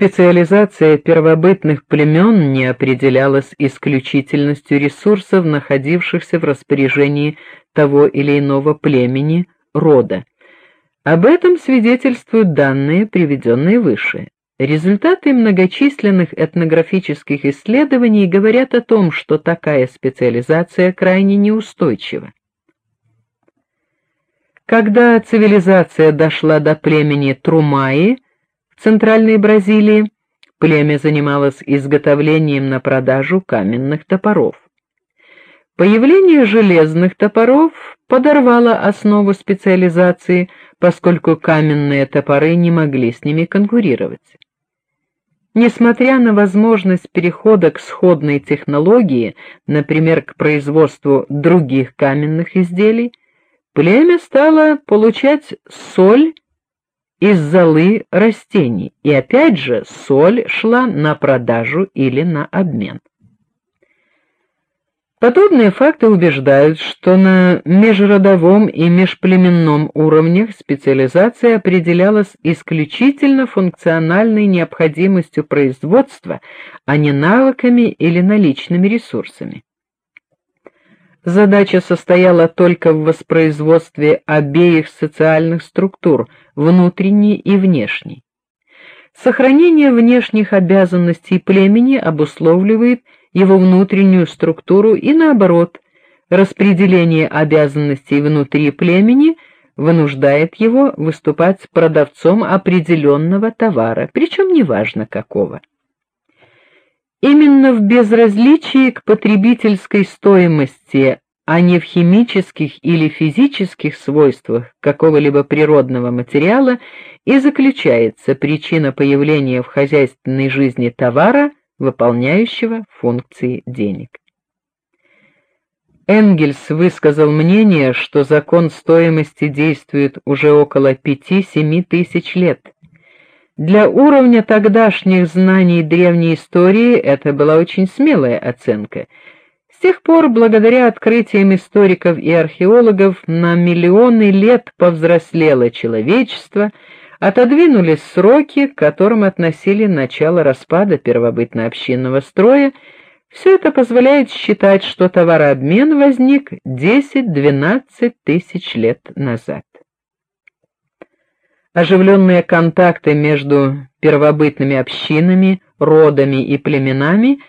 Специализация первобытных племен не определялась исключительностью ресурсов, находившихся в распоряжении того или иного племени, рода. Об этом свидетельствуют данные, приведенные выше. Результаты многочисленных этнографических исследований говорят о том, что такая специализация крайне неустойчива. Когда цивилизация дошла до племени Трумаи центральной Бразилии, племя занималось изготовлением на продажу каменных топоров. Появление железных топоров подорвало основу специализации, поскольку каменные топоры не могли с ними конкурировать. Несмотря на возможность перехода к сходной технологии, например, к производству других каменных изделий, племя стало получать соль из золы растений, и опять же соль шла на продажу или на обмен. Подобные факты убеждают, что на межродовом и межплеменном уровнях специализация определялась исключительно функциональной необходимостью производства, а не навыками или наличными ресурсами. Задача состояла только в воспроизводстве обеих социальных структур, внутренней и внешней. Сохранение внешних обязанностей племени обусловливает его внутреннюю структуру и наоборот, распределение обязанностей внутри племени вынуждает его выступать продавцом определенного товара, причем неважно какого. Именно в безразличии к потребительской стоимости, а не в химических или физических свойствах какого-либо природного материала и заключается причина появления в хозяйственной жизни товара, выполняющего функции денег. Энгельс высказал мнение, что закон стоимости действует уже около 5-7 тысяч лет. Для уровня тогдашних знаний древней истории это была очень смелая оценка. С тех пор, благодаря открытиям историков и археологов, на миллионы лет повзрослело человечество — отодвинулись сроки, к которым относили начало распада первобытно-общинного строя, все это позволяет считать, что товарообмен возник 10-12 тысяч лет назад. Оживленные контакты между первобытными общинами, родами и племенами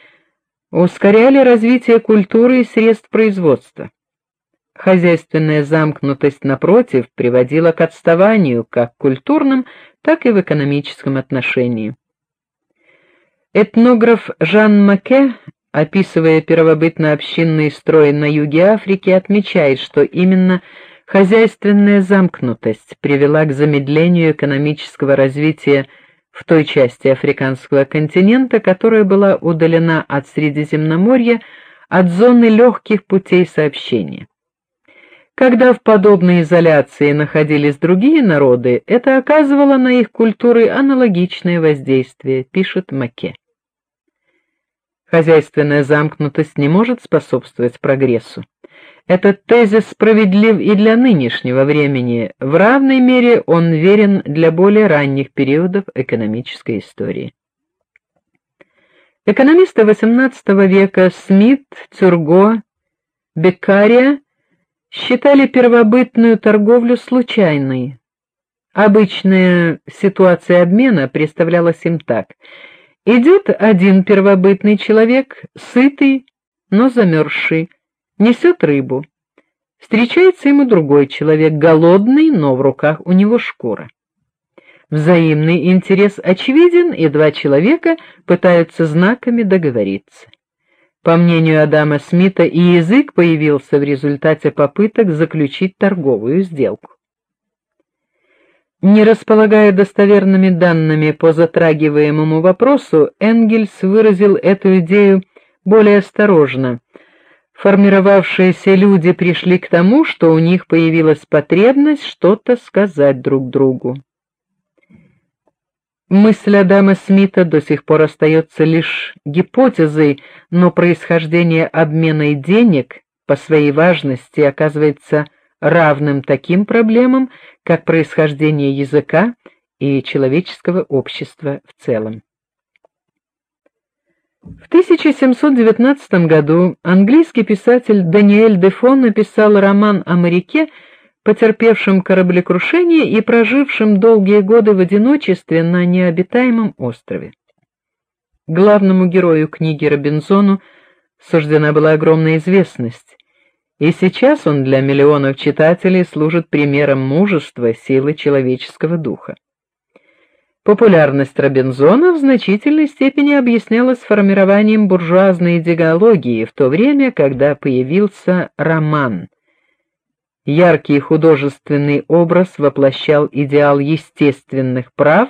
ускоряли развитие культуры и средств производства. Хозяйственная замкнутость напротив приводила к отставанию как в культурном, так и в экономическом отношении. Этнограф Жан Маке, описывая первобытно-общинный строй на юге Африки, отмечает, что именно хозяйственная замкнутость привела к замедлению экономического развития в той части африканского континента, которая была удалена от Средиземноморья, от зоны легких путей сообщения. Когда в подобной изоляции находились другие народы, это оказывало на их культуры аналогичное воздействие, пишет Маке. Хозяйственная замкнутость не может способствовать прогрессу. Этот тезис справедлив и для нынешнего времени, в равной мере он верен для более ранних периодов экономической истории. Экономисты XVIII века Смит, Цюрго, Беккария считали первобытную торговлю случайной. Обычная ситуация обмена представлялась им так: идет один первобытный человек, сытый, но замерзший, несет рыбу. Встречается ему другой человек, голодный, но в руках у него шкура. Взаимный интерес очевиден, и два человека пытаются знаками договориться. По мнению Адама Смита, и язык появился в результате попыток заключить торговую сделку. Не располагая достоверными данными по затрагиваемому вопросу, Энгельс выразил эту идею более осторожно. Формировавшиеся люди пришли к тому, что у них появилась потребность что-то сказать друг другу. Мысль Адама Смита до сих пор остается лишь гипотезой, но происхождение обмена денег по своей важности оказывается равным таким проблемам, как происхождение языка и человеческого общества в целом. В 1719 году английский писатель Даниэль Дефо написал роман о моряке, потерпевшем кораблекрушение и прожившем долгие годы в одиночестве на необитаемом острове. Главному герою книги Робинзону суждена была огромная известность, и сейчас он для миллионов читателей служит примером мужества, силы человеческого духа. Популярность Робинзона в значительной степени объяснялась формированием буржуазной идеологии в то время, когда появился роман. Яркий художественный образ воплощал идеал естественных прав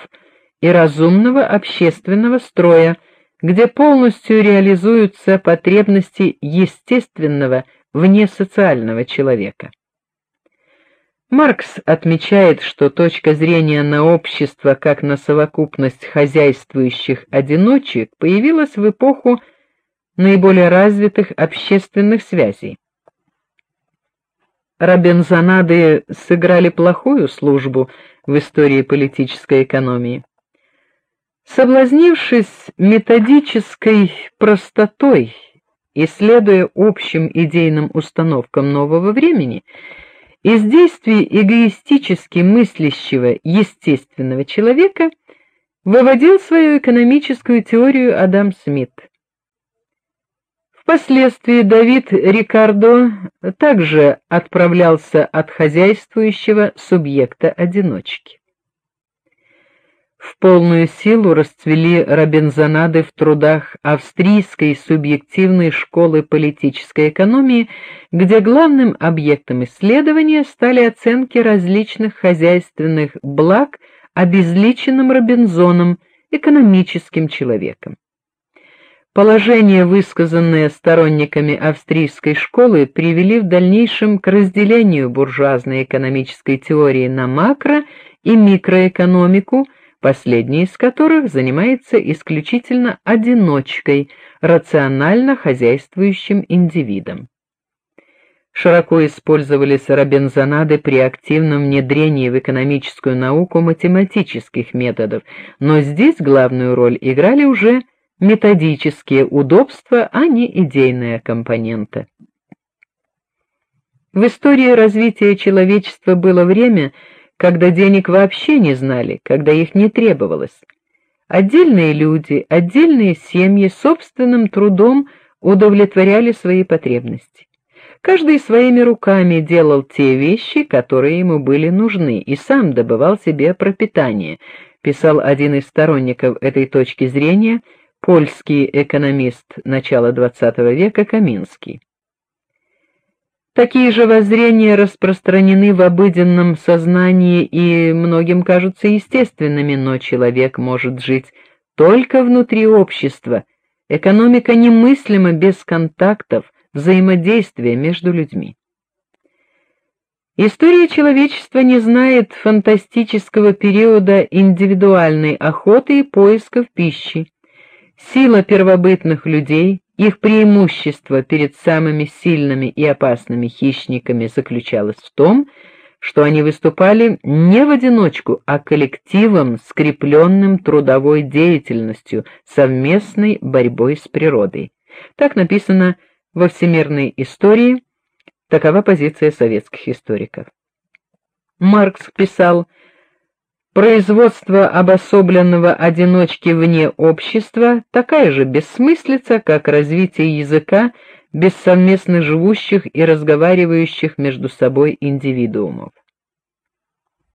и разумного общественного строя, где полностью реализуются потребности естественного вне социального человека. Маркс отмечает, что точка зрения на общество как на совокупность хозяйствующих одиночек появилась в эпоху наиболее развитых общественных связей. Робинзонады сыграли плохую службу в истории политической экономии. Соблазнившись методической простотой и следуя общим идейным установкам нового времени, из действий эгоистически мыслящего естественного человека выводил свою экономическую теорию Адам Смит. Впоследствии Давид Рикардо также отправлялся от хозяйствующего субъекта-одиночки. В полную силу расцвели робинзонады в трудах австрийской субъективной школы политической экономии, где главным объектом исследования стали оценки различных хозяйственных благ обезличенным Робинзоном, экономическим человеком. Положения, высказанные сторонниками австрийской школы, привели в дальнейшем к разделению буржуазной экономической теории на макро- и микроэкономику – последний из которых занимается исключительно одиночкой, рационально хозяйствующим индивидом. Широко использовались робинзонады при активном внедрении в экономическую науку математических методов, но здесь главную роль играли уже методические удобства, а не идейная компонента. В истории развития человечества было время, когда денег вообще не знали, когда их не требовалось. Отдельные люди, отдельные семьи собственным трудом удовлетворяли свои потребности. Каждый своими руками делал те вещи, которые ему были нужны, и сам добывал себе пропитание, писал один из сторонников этой точки зрения, польский экономист начала XX века Каминский. Такие же воззрения распространены в обыденном сознании и многим кажутся естественными, но человек может жить только внутри общества. Экономика немыслима без контактов, взаимодействия между людьми. История человечества не знает фантастического периода индивидуальной охоты и поисков пищи. Сила первобытных людей, их преимущество перед самыми сильными и опасными хищниками заключалось в том, что они выступали не в одиночку, а коллективом, скрепленным трудовой деятельностью, совместной борьбой с природой. Так написано во Всемирной истории, такова позиция советских историков. Маркс писал: Производство обособленного одиночки вне общества такая же бессмыслица, как развитие языка без совместно живущих и разговаривающих между собой индивидуумов.